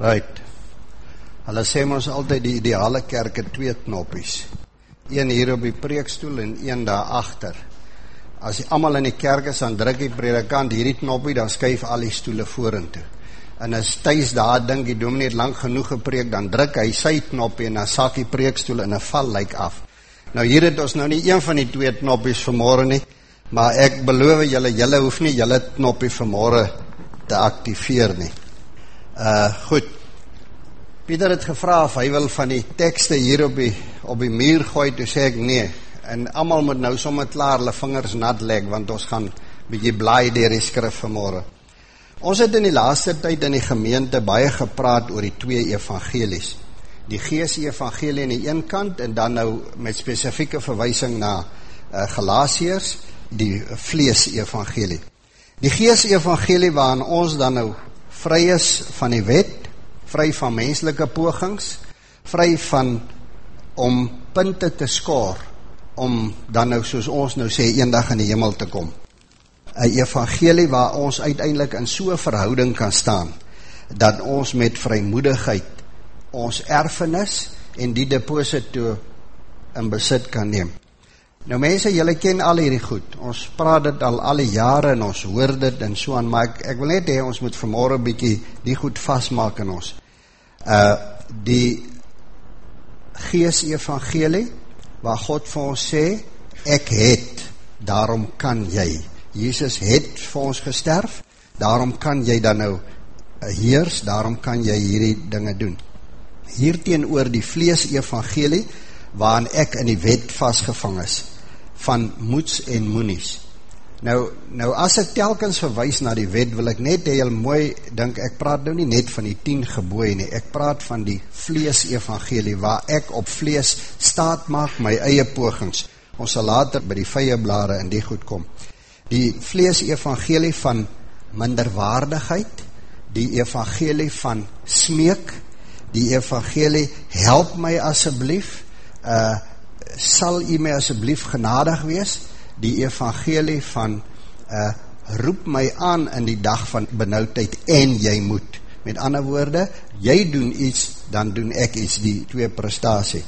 Right. Hulle sê ons altyd die ideale kerk het twee knoppies. Een hier op die preekstoel en een daar agter. As jy almal in die kerk is, dan druk die predikant hierdie knoppie, dan skuif al die stoele vorentoe. En as tuis daar dink die dominee het lank genoeg gepreek, dan druk hy sy knoppie en dan sak die preekstoel in 'n val lyk af. Nou hier het ons nou nie een van die twee knoppies vanmôre nie, maar ek beloof julle, julle hoef nie julle knoppie vanmôre te aktiveer nie. Uh goed. Pieter het gevra of hy wil van die tekste hier op die op die muur gooi, toe sê ek nee. En almal moet nou sommer klaar hulle vingers nat lek want ons gaan bietjie blaai deur die skrif vanmôre. Ons het in die laaste tyd in die gemeente baie gepraat oor die twee evangelies. Die Gees-evangelie aan die een kant en dan nou met spesifieke verwysing na uh, Galasiërs, die vlees-evangelie. Die Gees-evangelie waarin ons dan nou vry is van die wet, vry van menslike pogings, vry van om punte te skoor om dan nou soos ons nou sê eendag in die hemel te kom. 'n Evangelie waar ons uiteindelik in so 'n verhouding kan staan dat ons met vrymoedigheid ons erfenis en die deposito in besit kan neem. Nou mense, julle ken al hierdie goed. Ons praat dit al al die jare en ons hoor dit en so aan, maar ek, ek wil net hê ons moet vanmôre 'n bietjie die goed vasmaak in ons. Uh die Gees Evangelie waar God vir ons sê ek het, daarom kan jy. Jesus het vir ons gesterf, daarom kan jy dan nou heers, daarom kan jy hierdie dinge doen. Hierteenoor die vlees evangelie waarin ek in die wet vasgevang is van moets en moenies. Nou nou as ek telkens verwys na die wet, wil ek net jy mooi dink ek praat nou nie net van die 10 gebooie nie. Ek praat van die vlees evangelie waar ek op vlees staat maak my eie pogings. Ons sal later by die vye blare in die goed kom. Die vlees evangelie van minderwaardigheid, die evangelie van smeek, die evangelie help my asseblief, uh sal u my asseblief genadig wees? Die evangelie van uh, roep my aan in die dag van benauwdheid en jy moet. Met ander woorde, jy doen iets dan doen ek iets, die twee prestatie.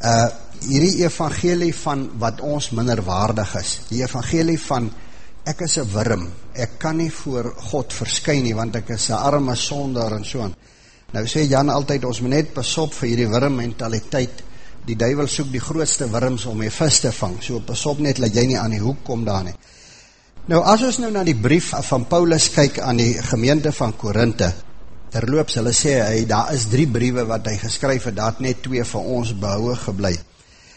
Uh, hierdie evangelie van wat ons minderwaardig is die evangelie van ek is een worm, ek kan nie voor God verskyn nie, want ek is een arme sonder en so nou sê Jan altyd, ons moet net pas op vir hierdie worm mentaliteit die duivel soek die grootste wurms om die vis te vang, so pas op net, laat jy nie aan die hoek kom daar nie. Nou, as ons nou na die brief van Paulus kyk aan die gemeente van Korinthe, terloops, hulle sê, hy, daar is drie briewe wat hy geskryf het, daar net twee van ons behouwe geblei.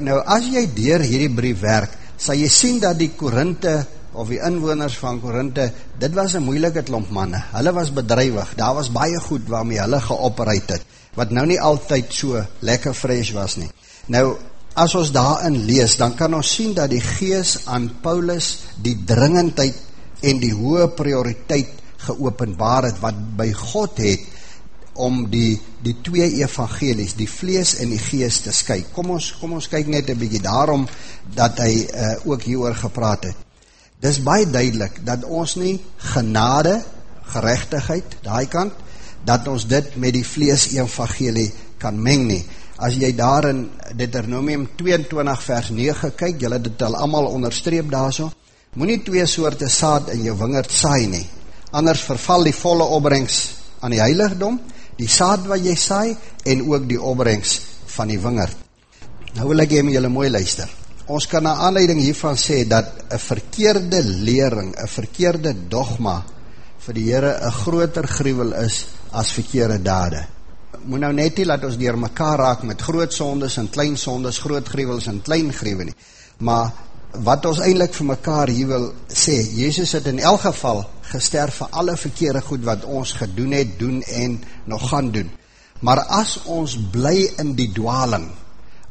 Nou, as jy dier hierdie brief werk, sal jy sien dat die Korinthe, of die inwoners van Korinthe, dit was een moeilike klomp manne, hulle was bedrijwig, daar was baie goed waarmee hulle geoperate het, wat nou nie altyd so lekker fresh was nie. Nou, as ons daarin lees, dan kan ons sien dat die gees aan Paulus die dringendheid en die hoë prioriteit geopenbaar het, wat by God het, om die, die twee evangelies, die vlees en die gees te skyk. Kom ons, kom ons kyk net een bykie daarom, dat hy uh, ook hieroor gepraat het. Dis baie duidelik, dat ons nie genade, gerechtigheid, daai kant, dat ons dit met die vlees evangelie kan meng nie as jy daar in Deuteronomium 22 vers 9 kyk, jylle dit al allemaal onderstreep daar so, moet nie twee soorte saad in jou wingerd saai nie, anders verval die volle opbrengs aan die heiligdom, die saad wat jy saai, en ook die opbrengs van die wingerd. Nou wil ek jy met jylle mooi luister. Ons kan na aanleiding hiervan sê, dat een verkeerde lering, een verkeerde dogma, vir die Heere een groter gruwel is, as verkeerde dade moet nou net nie laat ons dier mekaar raak met groot sondes en klein sondes, groot gruwels en klein gruwe nie. Maar wat ons eindelijk vir mekaar hier wil sê, Jezus het in elk geval gesterf vir alle verkeerde goed wat ons gedoen het, doen en nog gaan doen. Maar as ons bly in die dwaling,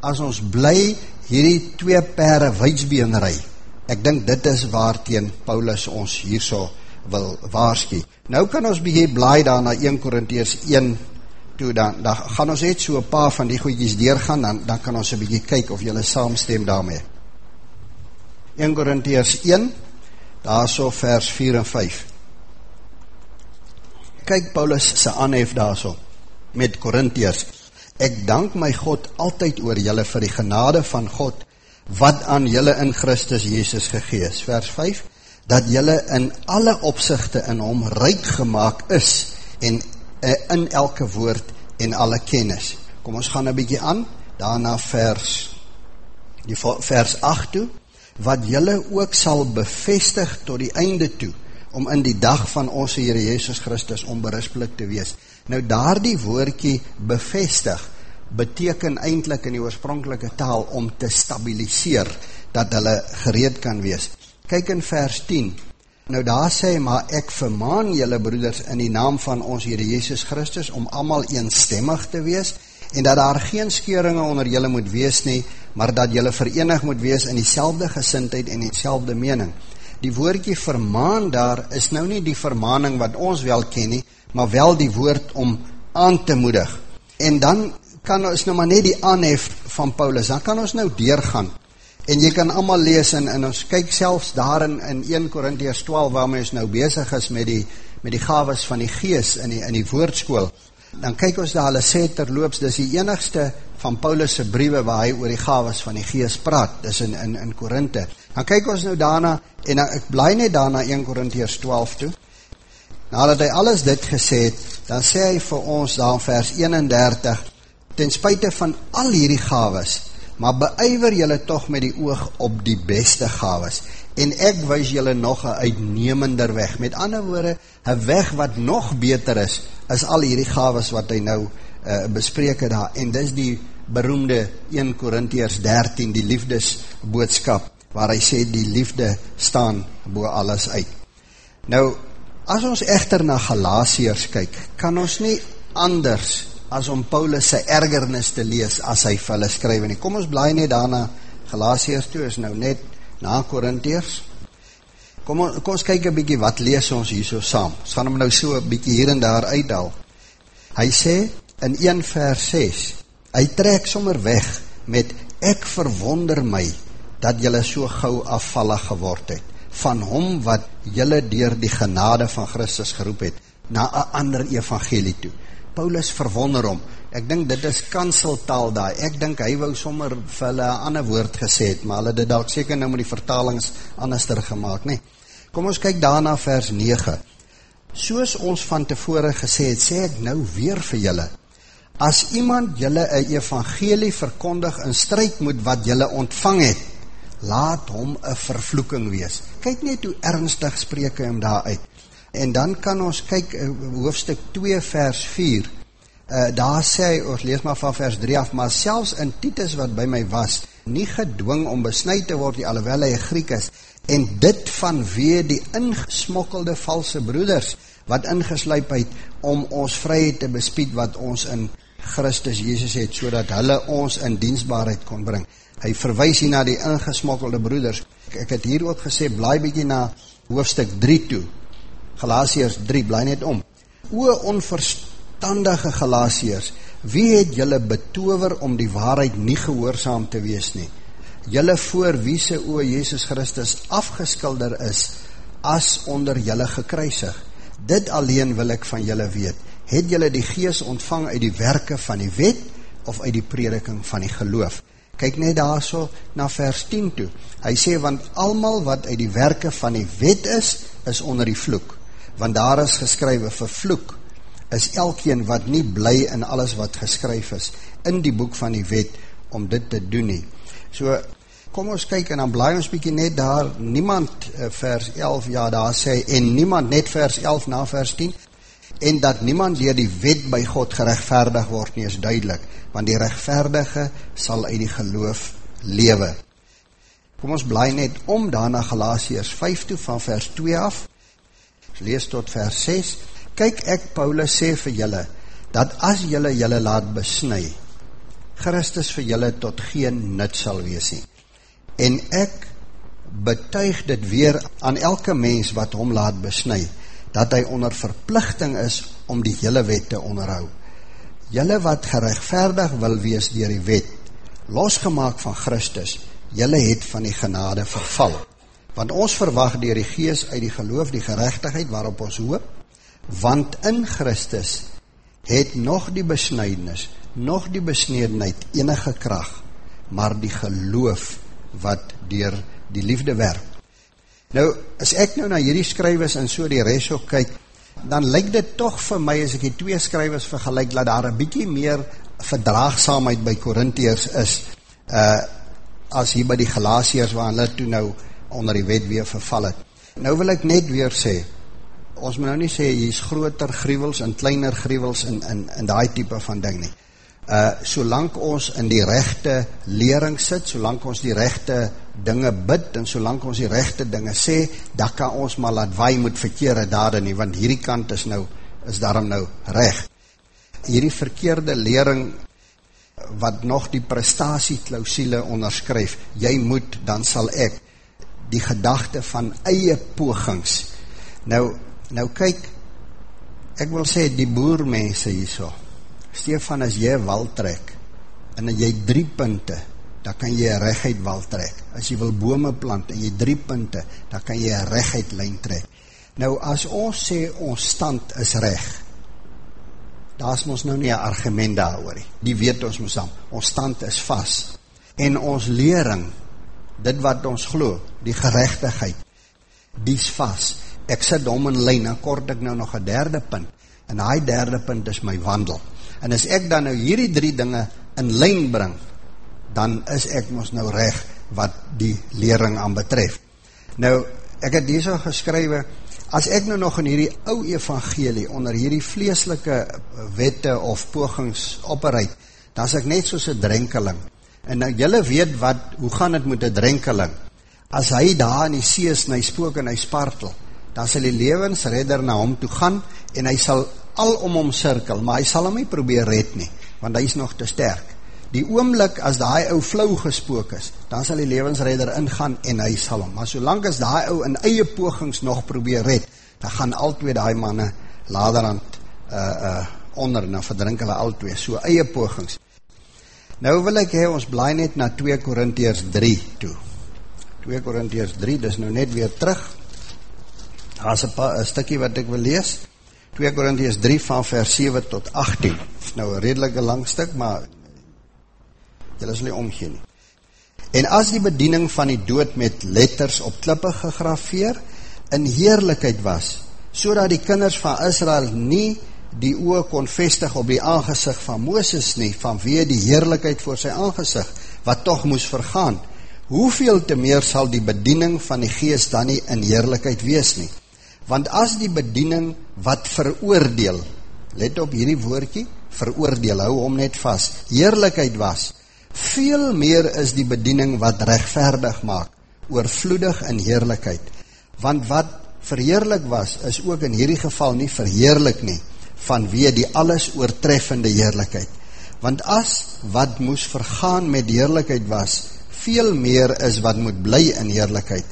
as ons bly hierdie twee pere weitsbeenerij, ek dink dit is waar teen Paulus ons hier so wil waarskie. Nou kan ons beheer blaai daar na 1 Korinties 1 toe dan, dan gaan ons net so een paar van die goedjies deurgaan, dan, dan kan ons een bykie kyk of jylle saamstem daarmee. 1 Korintiërs 1, daar so vers 4 en 5. Kyk Paulus sy aanhef daar so. met Korintiërs. Ek dank my God altyd oor julle vir die genade van God wat aan julle in Christus Jesus gegee is. Vers 5 dat julle in alle opsigte in hom ryk gemaak is en in elke woord en alle kennis. Kom ons gaan 'n bietjie aan daarna vers die vers 8 toe wat julle ook sal bevestig tot die einde toe om in die dag van ons Here Jesus Christus onberispelik te wees. Nou daardie woordjie bevestig beteken eintlik in die oorspronklike taal om te stabiliseer dat hulle gereed kan wees. Kyk in vers 10. Nou daar sê maar ek vermaan julle broeders in die naam van ons Here Jesus Christus om almal eensstemmig te wees en dat daar geen skeuringe onder julle moet wees nie, maar dat julle verenig moet wees in dieselfde gesindheid en dieselfde mening. Die woordjie vermaan daar is nou nie die vermaaning wat ons wel ken nie, maar wel die woord om aan te moedig. En dan kan ons nou maar net die aanhef van Paulus, dan kan ons nou deurgaan. En jy kan allemaal lees en, en ons kyk selfs daarin in 1 Korintiërs 12 waarmee ons nou bezig is met die, met die gaves van die gees in die, in die woordskool. Dan kyk ons daar, hulle sê terloops, dis die enigste van Paulus' briewe waar hy oor die gaves van die gees praat, dis in, in, in Korinthe. Dan kyk ons nou daarna, en dan, ek bly net daarna 1 Korintiërs 12 toe, nadat hy alles dit gesê het, dan sê hy vir ons daar in vers 31, ten spuite van al hierdie gaves, maar beywer julle toch met die oog op die beste gaves, en ek wees julle nog een uitnemender weg, met ander woorde, een weg wat nog beter is, as al hierdie gaves wat hy nou uh, bespreek het daar, en dis die beroemde 1 Korintiërs 13, die liefdesboodskap, waar hy sê die liefde staan boe alles uit. Nou, as ons echter na Galatiërs kyk, kan ons nie anders as om Paulus sy ergernis te lees as hy vir hulle skryf. En kom ons blaai net daarna Galatiërs toe, is nou net na Korintiërs. Kom, kom ons kyk 'n bietjie wat lees ons hierso saam. Ons gaan hom nou so 'n bietjie hier en daar uithaal. Hy sê in 1 vers 6, hy trek sommer weg met ek verwonder my dat julle so gou afvallig geword het van hom wat julle deur die genade van Christus geroep het na 'n ander evangelie toe. Paulus verwonder om. Ek dink dit is kanseltaal daai. Ek dink hy wou sommer vir hulle 'n ander woord gesê het, maar hulle dit dalk seker nou met die vertalings anderster gemaak, nê. Nee. Kom ons kyk daarna vers 9. Soos ons van tevore gesê het, sê ek nou weer vir julle. As iemand julle 'n evangelie verkondig in stryd met wat julle ontvang het, laat hom 'n vervloeking wees. Kyk net hoe ernstig spreek hy hom daar uit. En dan kan ons kyk uh, hoofstuk 2 vers 4. Uh, eh, daar sê hy, ons lees maar van vers 3 af, maar selfs in Titus wat by my was, nie gedwing om besnuit te word, die alhoewel hy Griek is, en dit vanweer die ingesmokkelde valse broeders, wat ingesluip het om ons vryheid te bespied wat ons in Christus Jezus het, so dat hulle ons in dienstbaarheid kon bring. Hy verwijs hier na die ingesmokkelde broeders. Ek, het hier ook gesê, blaai bykie na hoofstuk 3 toe, Galatiërs 3, bly net om. O onverstandige Galasiërs, wie het julle betover om die waarheid nie gehoorzaam te wees nie? Julle voor wie se o Jezus Christus afgeskilder is, as onder julle gekruisig. Dit alleen wil ek van julle weet. Het julle die gees ontvang uit die werke van die wet, of uit die prediking van die geloof? Kyk net daar so na vers 10 toe. Hy sê, want almal wat uit die werke van die wet is, is onder die vloek want daar is geskrywe vervloek is elkeen wat nie bly in alles wat geskryf is in die boek van die wet om dit te doen nie. So kom ons kyk en dan blaai ons bietjie net daar niemand eh, vers 11 ja daar sê en niemand net vers 11 na vers 10 en dat niemand deur die wet by God geregverdig word nie is duidelik want die regverdige sal uit die geloof lewe. Kom ons blaai net om daarna Galasiërs 5 toe van vers 2 af lees tot vers 6, kyk ek Paulus sê vir julle, dat as julle julle laat besny, Christus vir julle tot geen nut sal wees nie. En ek betuig dit weer aan elke mens wat hom laat besny, dat hy onder verplichting is om die hele wet te onderhou. Julle wat gerechtvaardig wil wees dier die wet, losgemaak van Christus, julle het van die genade verval want ons verwacht dier die gees uit die geloof die gerechtigheid waarop ons hoop, want in Christus het nog die besnydenis, nog die besnedenheid enige krag, maar die geloof wat deur die liefde werk. Nou, as ek nou na hierdie skrywers en so die res ook kyk, dan lyk dit toch vir my, as ek die twee skrywers vergelijk, dat daar een bykie meer verdraagsaamheid by Korintiërs is, uh, as hier by die Galatiërs, waar hulle toe nou onder die wet weer verval het. Nou wil ek net weer sê, ons moet nou nie sê, hier is groter grievels en kleiner grievels en, en, en die type van ding nie uh, solank ons in die rechte lering sit, solank ons die rechte dinge bid, en solank ons die rechte dinge sê, dan kan ons maar laat waai moet verkeerde dade nie, want hierdie kant is nou, is daarom nou recht. Hierdie verkeerde lering, wat nog die prestatieklausiele onderskryf, jy moet, dan sal ek, die gedachte van eie pogings, nou, nou kyk, ek wil sê, die boermense hier so, Stefan, as jy wal trek, en jy drie punte, dan kan jy rechtheid wal trek. As jy wil bome plant, en jy drie punte, dan kan jy rechtheid lijn trek. Nou, as ons sê, ons stand is recht, daar is ons nou nie een argument daar oor, die weet ons ons aan, ons stand is vast, en ons lering, dit wat ons glo, die gerechtigheid, die is vast, ek sit om in lijn, en kort ek nou nog een derde punt, en die derde punt is my wandel, En as ek dan nou hierdie drie dinge in lijn bring, dan is ek ons nou recht wat die lering aan betref. Nou, ek het hier so geskrywe, as ek nou nog in hierdie ou evangelie, onder hierdie vleeslike wette of pogings opbereid, dan is ek net soos een drenkeling. En nou, jylle weet wat, hoe gaan het met een drenkeling? As hy daar in die see is, en hy spook en hy spartel, dan sal die levensredder na hom toe gaan, en hy sal al om hom cirkel, maar hy sal hom nie probeer red nie, want hy is nog te sterk. Die oomlik as die ou flauw gespook is, dan sal die levensredder ingaan en hy sal hom. Maar solang as die ou in eie pogings nog probeer red, dan gaan al twee die manne laderhand uh, uh, onder en dan verdrink hulle al twee, so eie pogings. Nou wil ek hee, ons blaai net na 2 Korintiërs 3 toe. 2 Korintiërs 3, dis nou net weer terug. Daar is een stikkie wat ek wil lees. 2 Korinties 3 van vers 7 tot 18. Nou een redelike lang stuk, maar jylle sal nie omgeen nie. En as die bediening van die dood met letters op klippe gegrafeer in heerlijkheid was, so die kinders van Israel nie die oog kon vestig op die aangezicht van Mooses nie, vanweer die heerlijkheid voor sy aangezicht, wat toch moes vergaan, hoeveel te meer sal die bediening van die geest dan nie in heerlijkheid wees nie? Want as die bediening wat veroordeel, let op hierdie woordkie, veroordeel, hou om net vast, heerlijkheid was, veel meer is die bediening wat rechtverdig maak, oorvloedig in heerlijkheid. Want wat verheerlik was, is ook in hierdie geval nie verheerlik nie, vanweer die alles oortreffende heerlijkheid. Want as wat moes vergaan met heerlijkheid was, veel meer is wat moet bly in heerlijkheid.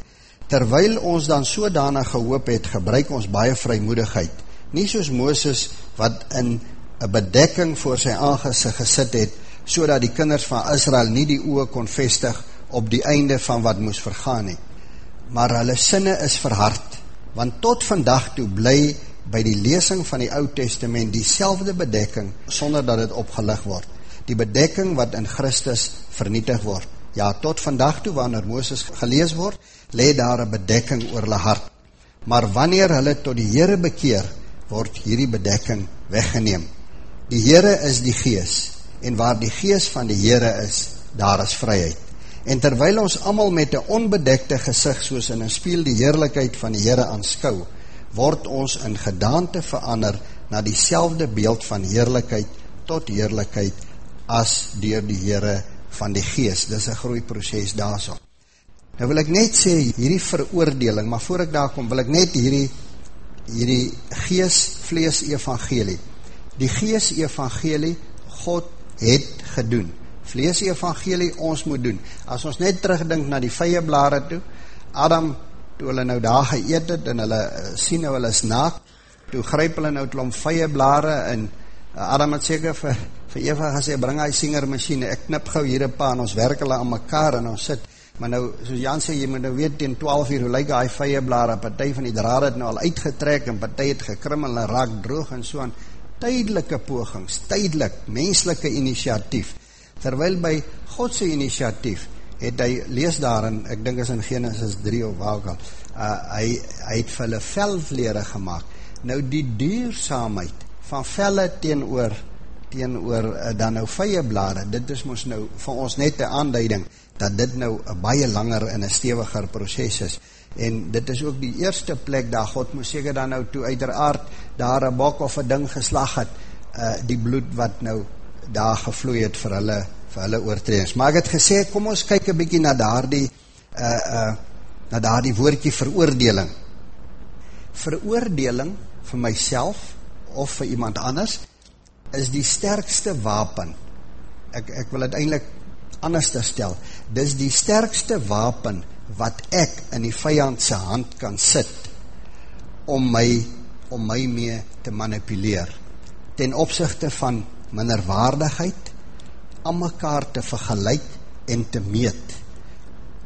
Terwyl ons dan sodanig gehoop het, gebruik ons baie vrymoedigheid. Nie soos Mooses wat in een bedekking voor sy aangezicht gesit het, so die kinders van Israel nie die oog kon vestig op die einde van wat moes vergaan het. Maar hulle sinne is verhard, want tot vandag toe bly by die lesing van die Oud Testament die bedekking, sonder dat het opgelig word. Die bedekking wat in Christus vernietig word. Ja, tot vandag toe, wanneer Mooses gelees word, le daar een bedekking oor hulle hart. Maar wanneer hulle tot die Heere bekeer, word hierdie bedekking weggeneem. Die Heere is die gees, en waar die gees van die Heere is, daar is vryheid. En terwyl ons allemaal met een onbedekte gezicht, soos in een spiel die heerlijkheid van die Heere aanskou, word ons in gedaante verander na die beeld van heerlijkheid tot heerlijkheid as dier die Heere van die gees. Dit is een groeiproces daar so. Nou wil ek net sê, hierdie veroordeling, maar voor ek daar kom, wil ek net hierdie, hierdie gees, vlees evangelie, die gees evangelie, God het gedoen. Vlees evangelie, ons moet doen. As ons net terugdink na die vye blare toe, Adam, toe hulle nou daar geëet het, en hulle uh, sien nou hulle is naak, toe gryp hulle nou klom vye blare, en uh, Adam het seker vir, vir Eva gesê, bring hy singermachine, ek knip gauw hier een paar, en ons werk hulle aan mekaar, en ons sit, Maar nou, soos Jan sê, jy moet nou weet, in 12 uur, hoe lyk die vye blare, partij van die draad het nou al uitgetrek, en partij het gekrimmel, en raak droog, en so aan. tydelike pogings, tydelik menslike inisiatief. Terwyl by God se inisiatief het hy lees daarin, ek dink is in Genesis 3 of waar ook al, uh, hy hy het vir hulle velvlere gemaak. Nou die duursaamheid van velle teenoor teenoor uh, dan nou vye blare, dit is mos nou vir ons net 'n aanduiding dat dit nou 'n baie langer en 'n stewiger proses is. En dit is ook die eerste plek daar God moes seker dan nou toe uiteraard daar 'n bok of 'n ding geslag het, uh die bloed wat nou daar gevloei het vir hulle vir hulle oortredings. Maar ek het gesê kom ons kyk 'n bietjie na daardie uh uh na daardie woordjie veroordeling. Veroordeling vir myself of vir iemand anders is die sterkste wapen. Ek ek wil dit eintlik anders stel. Dis die sterkste wapen wat ek in die vyand se hand kan sit om my om my mee te manipuleer ten opsigte van minderwaardigheid aan mekaar te vergelyk en te meet.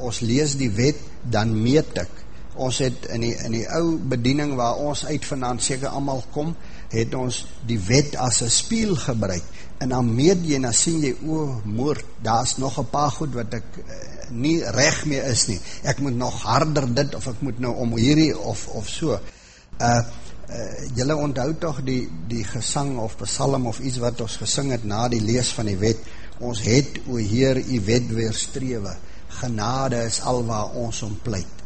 Ons lees die wet, dan meet ek. Ons het in die, in die ou bediening waar ons uit vandaan seker allemaal kom, het ons die wet as een spiel gebruik. En dan meet jy dan sien jy, o, moord, daar is nog een paar goed wat ek uh, nie recht mee is nie. Ek moet nog harder dit, of ek moet nou om hierdie, of, of so. Uh, uh, julle onthoud toch die, die gesang of psalm of iets wat ons gesing het na die lees van die wet, ons het o Heer u wet weerstrewe. Genade is al waar ons om pleit.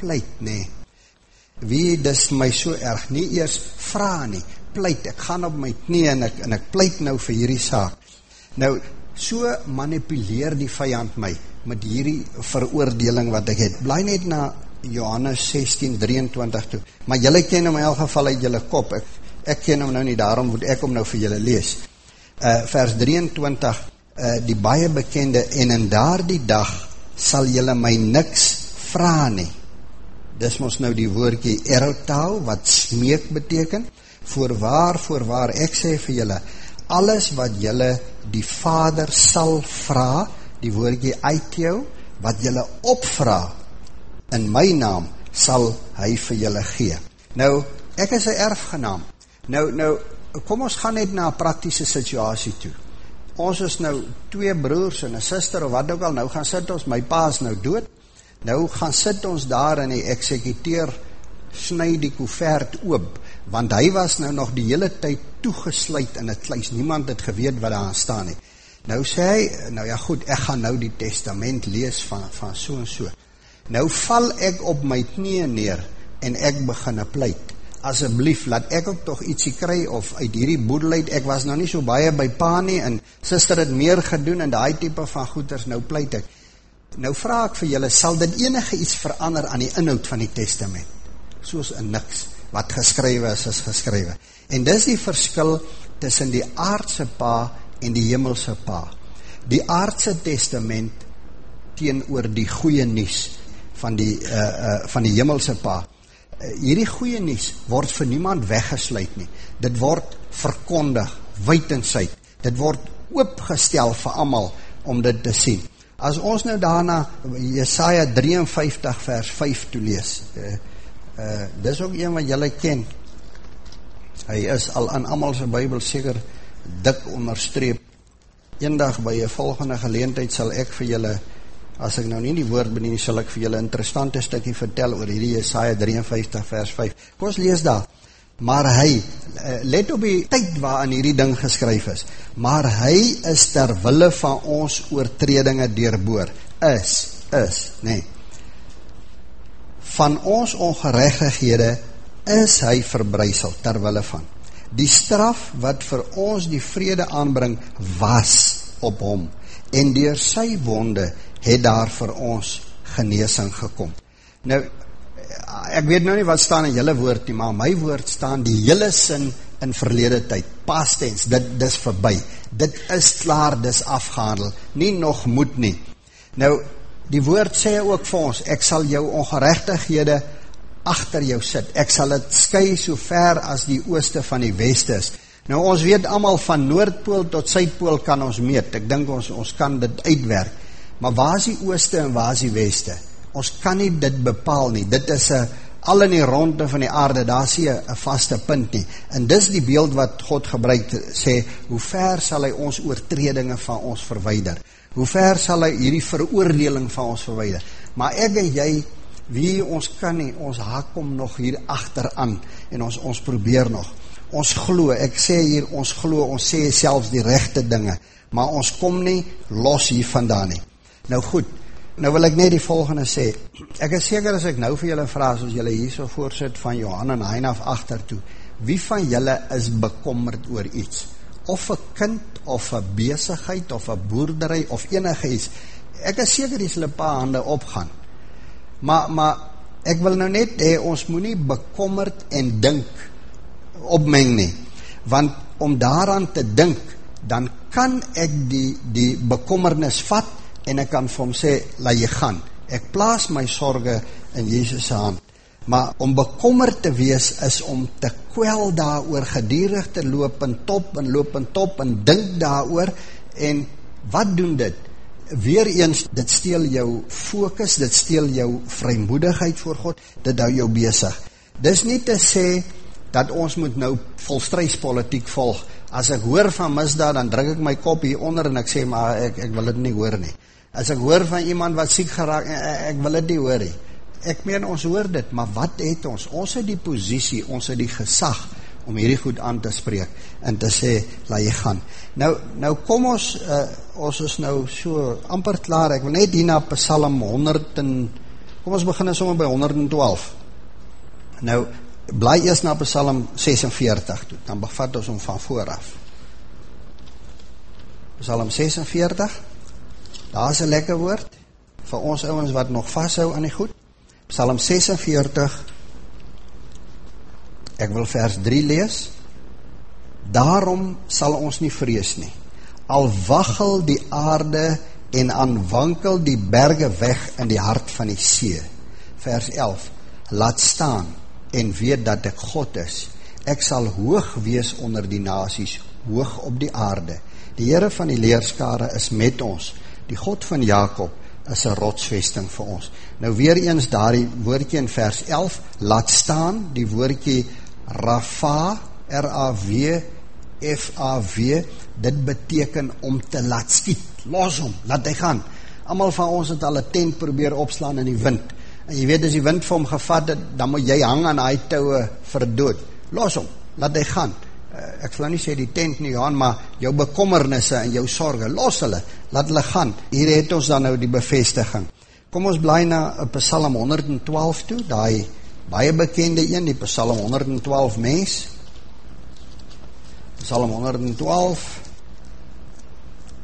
Pleit nee wie dis my so erg. Nie eers vra nie. Pleit. Ek gaan op my knie en ek en ek pleit nou vir hierdie saak. Nou so manipuleer die vyand my met hierdie veroordeling wat ek het. Bly net na Johannes 16:23 toe. Maar julle ken hom in elk geval uit julle kop. Ek ek ken hom nou nie. Daarom moet ek hom nou vir julle lees. Uh, vers 23 uh, die baie bekende en in daardie dag sal julle my niks vra nie. Dis mos nou die woordjie erotau wat smeek beteken. Voorwaar, voorwaar ek sê vir julle alles wat julle die Vader sal vra, die woordjie uitjou wat julle opvra in my naam sal hy vir julle gee. Nou, ek is 'n erfgenaam. Nou nou kom ons gaan net na 'n praktiese situasie toe ons is nou twee broers en een sister of wat ook al, nou gaan sit ons, my pa is nou dood, nou gaan sit ons daar en die executeer snu die koevert oop, want hy was nou nog die hele tyd toegesluit in het kluis, niemand het geweet wat daar aan staan nie. Nou sê hy, nou ja goed, ek gaan nou die testament lees van, van so en so. Nou val ek op my knie neer en ek begin pleit asseblief, laat ek ook toch ietsie kry, of uit hierdie boedelheid, ek was nou nie so baie by pa nie, en sister het meer gedoen, en die type van goeders, nou pleit ek. Nou vraag ek vir julle, sal dit enige iets verander aan die inhoud van die testament? Soos in niks, wat geskrywe is, is geskrywe. En dis die verskil tussen die aardse pa en die hemelse pa. Die aardse testament teen oor die goeie nies van die, uh, uh, van die hemelse pa, hierdie goeie nies word vir niemand weggesluit nie. Dit word verkondig, wyd en syd. Dit word oopgestel vir amal om dit te sien. As ons nou daarna Jesaja 53 vers 5 toelees, uh, uh, dis ook een wat jylle ken. Hy is al aan amal sy bybel seker dik onderstreep. Eendag by een volgende geleentheid sal ek vir jylle as ek nou nie die woord bedien, sal ek vir julle interessante stukkie vertel oor hierdie Jesaja 53 vers 5. Kom ons lees daar. Maar hy, eh, let op die tyd waarin hierdie ding geskryf is, maar hy is terwille van ons oortredinge deurboor. Is, is, nee. Van ons ongerechtighede is hy verbrysel terwille van. Die straf wat vir ons die vrede aanbring was op hom en door sy wonde het daar vir ons geneesing gekom. Nou, ek weet nou nie wat staan in jylle woord nie, maar my woord staan die jylle sin in verlede tyd, past tense, dit is verby, dit is klaar, dit is afgehandel, nie nog moet nie. Nou, die woord sê ook vir ons, ek sal jou ongerechtighede achter jou sit, ek sal het sky so ver as die ooste van die west is. Nou, ons weet allemaal van Noordpool tot Zuidpool kan ons meet, ek dink ons, ons kan dit uitwerk, Maar waar is die ooste en waar is die weste? Ons kan nie dit bepaal nie. Dit is een al in die ronde van die aarde, daar sê 'n vaste punt nie. En dis die beeld wat God gebruik sê, hoe ver sal hy ons oortredinge van ons verwyder? Hoe ver sal hy hierdie veroordeling van ons verwyder? Maar ek en jy wie ons kan nie, ons hak hom nog hier agteraan en ons ons probeer nog. Ons glo, ek sê hier ons glo, ons sê selfs die regte dinge, maar ons kom nie los hier vandaan nie. Nou goed, Nou wil ek net die volgende sê. Ek is seker as ek nou vir julle vra soos julle hierso voorsit van Johan en Hein af agter toe, wie van julle is bekommerd oor iets? Of 'n kind of 'n besigheid of 'n boerdery of enigiets. Ek is seker dis hulle pa hande opgaan. Maar maar ek wil nou net hê ons moenie bekommerd en dink opmeng nie. Want om daaraan te dink, dan kan ek die die bekommernis vat en ek kan vir hom sê, laat jy gaan. Ek plaas my sorge in Jesus se hand. Maar om bekommerd te wees is om te kwel daaroor, gedierig te loop en top en loop en top en dink daaroor en wat doen dit? Weereens, dit steel jou fokus, dit steel jou vrymoedigheid voor God, dit hou jou besig. Dis nie te sê dat ons moet nou volstrydspolitiek volg. As ek hoor van misdaad, dan druk ek my kop hier onder en ek sê, maar ek, ek wil dit nie hoor nie. As ek hoor van iemand wat siek geraak, eh, eh, ek wil dit nie hoor nie. Ek meen ons hoor dit, maar wat het ons? Ons het die posisie, ons het die gesag om hierdie goed aan te spreek en te sê laat jy gaan. Nou nou kom ons uh, ons is nou so amper klaar. Ek wil net hier na Psalm 100 en kom ons begin sommer by 112. Nou bly eers na Psalm 46 toe. Dan bevat ons hom van voor af. Psalm 46 Daar is 'n lekker woord vir ons ouens wat nog vashou aan die goed. Psalm 46 Ek wil vers 3 lees. Daarom sal ons nie vrees nie. Al waggel die aarde en aanwankel die berge weg in die hart van die see. Vers 11. Laat staan en weet dat ek God is. Ek sal hoog wees onder die nasies, hoog op die aarde. Die Here van die leerskare is met ons die God van Jakob is 'n rotsvesting vir ons. Nou weer eens daardie woordjie in vers 11 laat staan, die woordjie Rafa R A W F A W dit beteken om te laat skiet. Los hom, laat hy gaan. Almal van ons het al 'n tent probeer opslaan in die wind. En jy weet as die wind vir hom gevat het, dan moet jy hang aan daai toue vir dood. Los hom, laat hy gaan. Eh, ek wil nie sê die tent nie Johan, maar jou bekommernisse en jou sorge, los hulle, laat hulle gaan. Hier het ons dan nou die bevestiging. Kom ons bly na eh, Psalm 112 toe, daai baie bekende een, die Psalm 112 mens. Psalm 112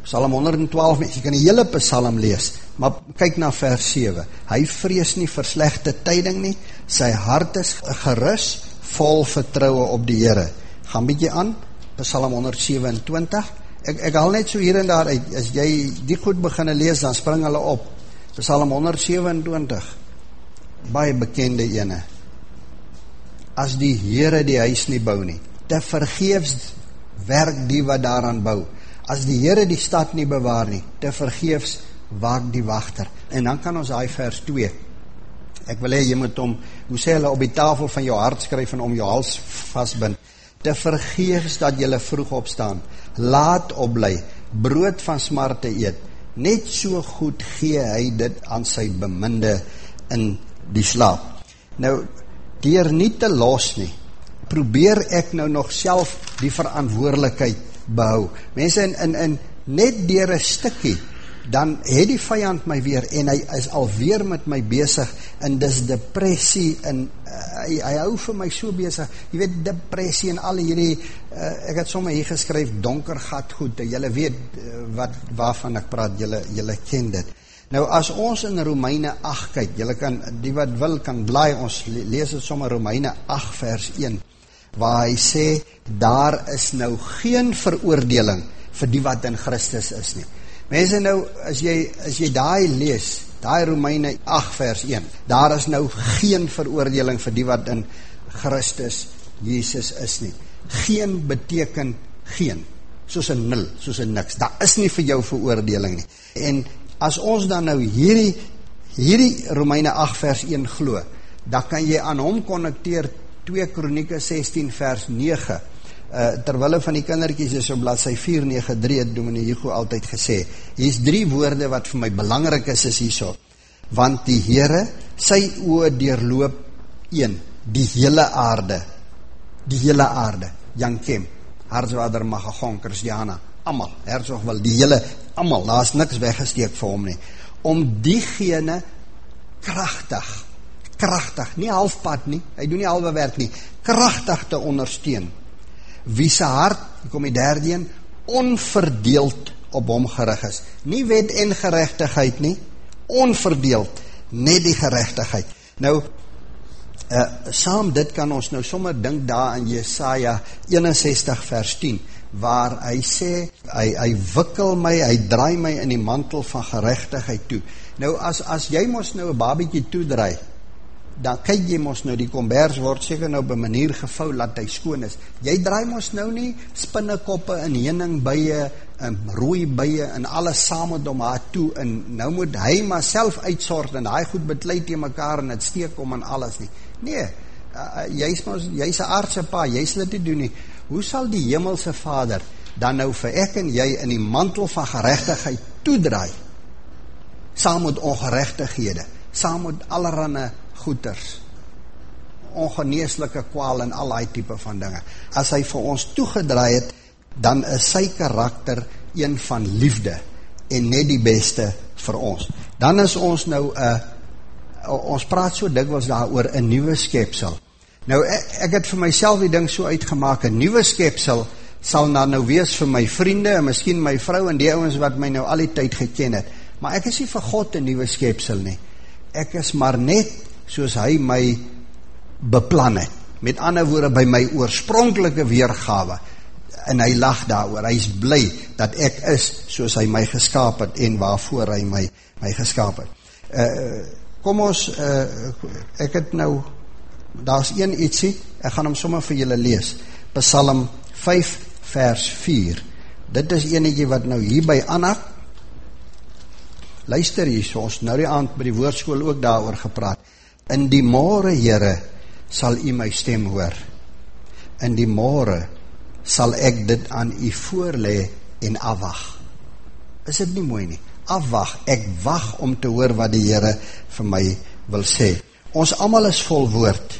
Psalm 112 mens, jy kan die hele Psalm lees, maar kyk na vers 7. Hy vrees nie vir slegte tyding nie, sy hart is gerus, vol vertroue op die Here gaan bietjie aan. Psalm 127 ek ek haal net so hier en daar uit. As jy die goed begine lees dan spring hulle op. Psalm 127 baie bekende ene. As die Here die huis nie bou nie te vergeefs werk die wat daaraan bou. As die Here die stad nie bewaar nie te vergeefs waak die wagter. En dan kan ons daai vers 2 ek wil hê jy moet hom hoe sê hulle op die tafel van jou hart skryf en om jou hals vasbind te vergeefs dat jy vroeg opstaan, laat opbly, brood van smarte eet, net so goed gee hy dit aan sy beminde in die slaap. Nou, dier nie te los nie, probeer ek nou nog self die verantwoordelikheid behou. Mense, in, in, in net dier een stikkie, dan het die vijand my weer en hy is alweer met my bezig en dis depressie en hy, hy hou vir my so bezig jy weet depressie en al hierdie uh, ek het sommer hier geskryf donker gat goed en jylle weet uh, wat, waarvan ek praat. Jylle, jylle ken dit. Nou as ons in Romeine 8 kyk jylle kan, die wat wil kan blaai. Ons lees het sommer Romeine 8 vers 1 waar hy sê daar is nou geen veroordeling vir die wat in Christus is nie. Mense nou, as jy, as jy daai lees, daai Romeine 8 vers 1, daar is nou geen veroordeling vir die wat in Christus Jezus is nie. Geen beteken geen, soos een nul, soos een niks. Daar is nie vir jou veroordeling nie. En as ons dan nou hierdie, hierdie Romeine 8 vers 1 glo, dan kan jy aan hom connecteer 2 Kronieke 16 vers 9. Uh, terwille van die kindertjies is op bladsy 493 het Dominee Hugo altyd gesê. Hier is drie woorde wat vir my belangrik is is hierso. Want die Here, sy oë deurloop een, die hele aarde. Die hele aarde. Jan Kem, Hartswater Magagon, Christiana, almal, Herzog wil die hele almal, daar's niks weggesteek vir hom nie. Om diegene kragtig kragtig, nie halfpad nie, hy doen nie halwe werk nie, kragtig te ondersteun. Wie se hart, kom die derde een, onverdeeld op hom gerig is. Nie wet en geregtigheid nie, onverdeeld, net die geregtigheid. Nou uh saam dit kan ons nou sommer dink daar in Jesaja 61 vers 10 waar hy sê hy hy wikkel my, hy draai my in die mantel van geregtigheid toe. Nou as as jy mos nou 'n babietjie toedraai dan kyk jy mos nou die kombers word seker nou op 'n manier gevou laat hy skoon is. Jy draai mos nou nie spinnekoppe en heuningbye en rooi bye en alles saam met hom haar toe en nou moet hy maar self uitsort en daai goed beklei te mekaar en dit steek hom en alles nie. Nee, uh, jy's mos jy's 'n aardse pa, jy sal dit doen nie. Hoe sal die hemelse Vader dan nou vir ek en jy in die mantel van geregtigheid toedraai saam met ongeregtighede, saam met allerlei goeters ongeneeslike kwaal en al die type van dinge. As hy vir ons toegedraai het dan is sy karakter een van liefde en net die beste vir ons. Dan is ons nou uh, ons praat so dikwels daaroor 'n nuwe skepsel. Nou ek, ek het vir myself die ding so uitgemaak 'n nuwe skepsel sal nou nou wees vir my vriende en miskien my vrou en die ouens wat my nou al die tyd geken het. Maar ek is nie vir God 'n nuwe skepsel nie. Ek is maar net soos hy my beplan het. Met ander woorde by my oorspronklike weergawe en hy lag daaroor. Hy's bly dat ek is soos hy my geskaap het en waarvoor hy my my geskaap het. Uh kom ons uh ek het nou daar's een ietsie. Ek gaan hom sommer vir julle lees. Psalm 5 vers 4. Dit is enetjie wat nou hier by Anna Luister hier, ons nou die aand by die woordskool ook daaroor gepraat. In die môre, Here, sal U my stem hoor. In die môre sal ek dit aan U voorlê en afwag. Is dit nie mooi nie? Afwag. Ek wag om te hoor wat die Here vir my wil sê. Ons almal is vol woord.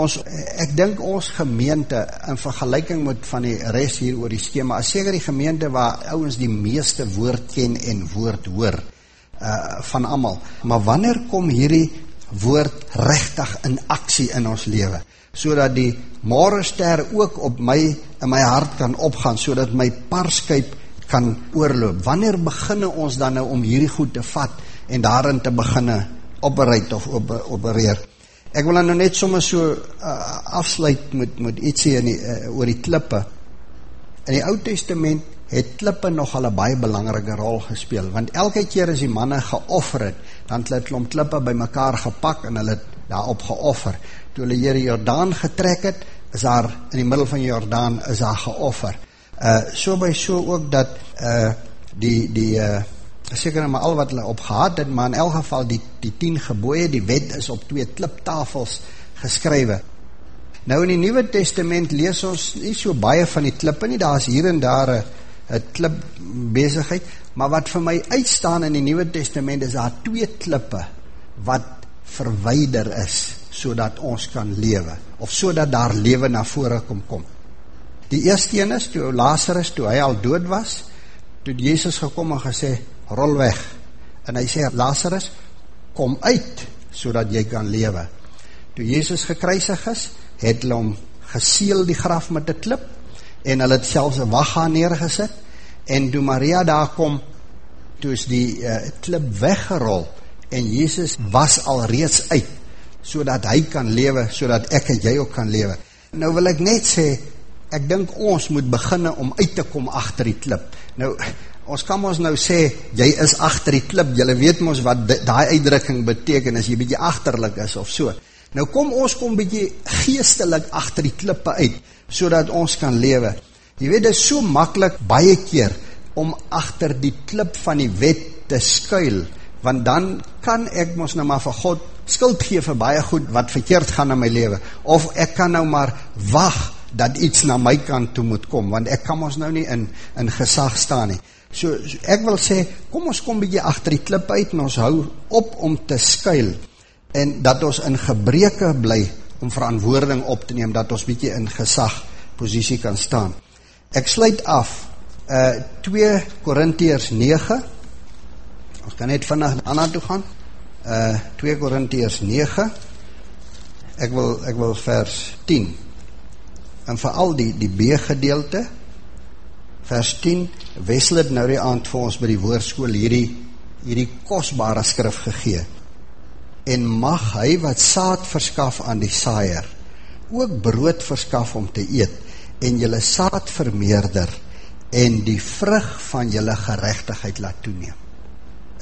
Ons ek dink ons gemeente in vergelyking met van die res hier oor die skema, is seker die gemeente waar ouens die meeste woord ken en woord hoor uh van almal. Maar wanneer kom hierdie woord regtig in aksie in ons lewe sodat die môre ster ook op my in my hart kan opgaan sodat my parskyp kan oorloop. Wanneer beginne ons dan nou om hierdie goed te vat en daarin te beginne operate of op, opereer? Ek wil nou net sommer so uh, afsluit met met ietsie in die uh, oor die klippe. In die ou testament het klippe nog al 'n baie belangrike rol gespeel want elke keer as die manne geoffer het dan het hulle klomp klippe bymekaar gepak en hulle daarop geoffer. Toe hulle hier die Jordaan getrek het is daar in die middel van die Jordaan is daar geoffer. Uh so by so ook dat uh die die uh seker nou maar al wat hulle op gehad het maar in elk geval die die 10 gebooie die wet is op twee kliptafels geskrywe. Nou in die nuwe testament lees ons nie so baie van die klippe nie daar's hier en daar 'n 'n klip besigheid, maar wat vir my uitstaan in die Nuwe Testament is daar twee klippe wat verwyder is sodat ons kan lewe of sodat daar lewe na vore kom kom. Die eerste een is toe Lazarus toe hy al dood was, toe Jesus gekom en gesê rol weg. En hy sê Lazarus kom uit sodat jy kan lewe. Toe Jesus gekruisig is, het hulle hom geseël die graf met 'n klip en hulle het selfs 'n wagga neergesit en toe Maria daar kom toe is die uh, klip weggerol en Jesus was al reeds uit sodat hy kan lewe sodat ek en jy ook kan lewe. Nou wil ek net sê ek dink ons moet beginne om uit te kom agter die klip. Nou ons kan ons nou sê jy is agter die klip jy weet mos wat daai uitdrukking beteken as jy bietjie agterlik is of so. Nou kom ons kom bietjie geestelik agter die klippe uit sodat ons kan lewe. Jy weet dit is so maklik baie keer om agter die klip van die wet te skuil, want dan kan ek mos nou maar vir God skuld gee vir baie goed wat verkeerd gaan in my lewe of ek kan nou maar wag dat iets na my kant toe moet kom want ek kan ons nou nie in in gesag staan nie. So, so ek wil sê kom ons kom bietjie agter die klip uit en ons hou op om te skuil en dat ons in gebreke bly om verantwoording op te neem dat ons bietjie in gesag posisie kan staan. Ek sluit af uh 2 Korintiërs 9 Ons kan net vinnig daarna toe gaan. Uh 2 Korintiërs 9. Ek wil ek wil vers 10. En veral die die B gedeelte vers 10 Wessel het nou die aand vir ons by die woordskool hierdie hierdie kosbare skrif gegee. En mag hy wat saad verskaf aan die saaier ook brood verskaf om te eet en julle saad vermeerder en die vrug van julle geregtigheid laat toeneem.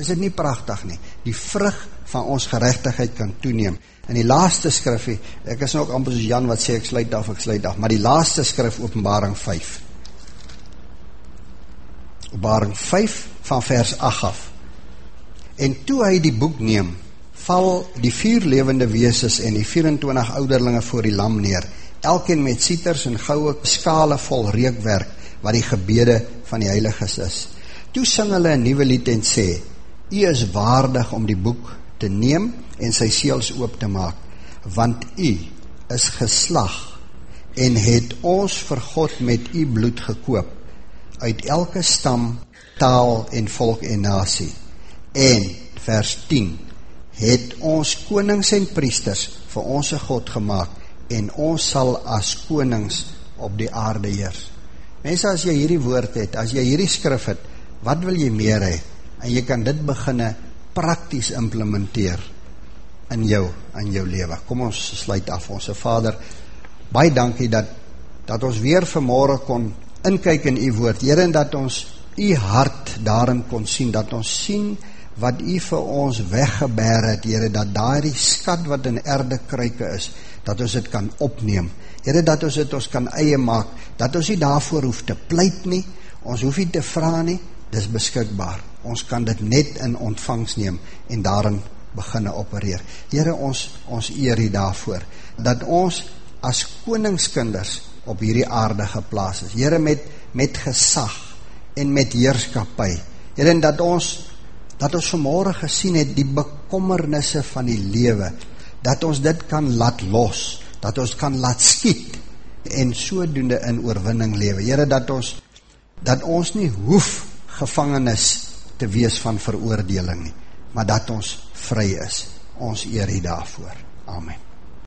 Is dit nie pragtig nie? Die vrug van ons geregtigheid kan toeneem. In die laaste skrifie, ek is nou ook amper soos Jan wat sê ek sluit af, ek sluit af, maar die laaste skrif Openbaring 5. Openbaring 5 van vers 8 af. En toe hy die boek neem, val die vier lewende wesens en die 24 ouderlinge voor die lam neer, elkeen met sieters en goue skale vol reukwerk wat die gebede van die heiliges is. Toe sing hulle 'n nuwe lied en sê: U is waardig om die boek te neem en sy seels oop te maak, want u is geslag en het ons vir God met u bloed gekoop uit elke stam, taal en volk en nasie. En vers 10 het ons konings en priesters vir ons God gemaak en ons sal as konings op die aarde heers. Mense as jy hierdie woord het, as jy hierdie skrif het, wat wil jy meer hê? en jy kan dit beginne prakties implementeer in jou in jou lewe. Kom ons sluit af. Ons Vader, baie dankie dat dat ons weer vanmôre kon inkyk in u woord. Here en dat ons u hart daarin kon sien dat ons sien wat u vir ons weggeber het, Here, dat daardie skat wat in erde kruike is, dat ons dit kan opneem. Here, dat ons dit ons kan eie maak, dat ons nie daarvoor hoef te pleit nie, ons hoef nie te vra nie, dis beskikbaar ons kan dit net in ontvangs neem en daarin beginne opereer. Here ons ons eer U daarvoor dat ons as koningskinders op hierdie aarde geplaas is. Here met met gesag en met heerskappy. Here dat ons dat ons vanmôre gesien het die bekommernisse van die lewe dat ons dit kan laat los, dat ons kan laat skiet en sodoende in oorwinning lewe. Here dat ons dat ons nie hoef gevangenes te wees van veroordeling nie, maar dat ons vry is. Ons eer U daarvoor. Amen.